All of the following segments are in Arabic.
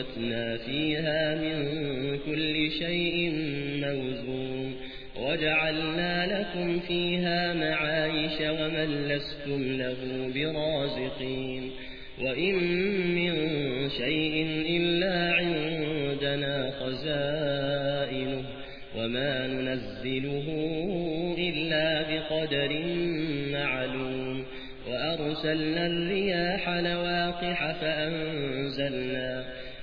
وأنبتنا فيها من كل شيء موزون وجعلنا لكم فيها معايش ومن لستم له برازقين وإن من شيء إلا عندنا خزائنه وما ننزله إلا بقدر معلوم وأرسلنا الرياح لواقح فأنزلنا,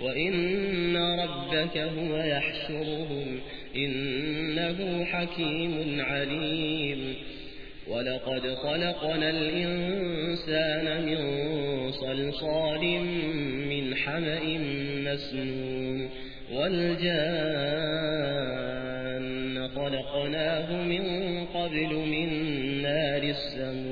وإن ربك هو يحشرهم إنه حكيم عليم. ولقد خلقنا الإنسان من صلصال من حمأ مسنون والجان خلقناه من قبل من نار السموم.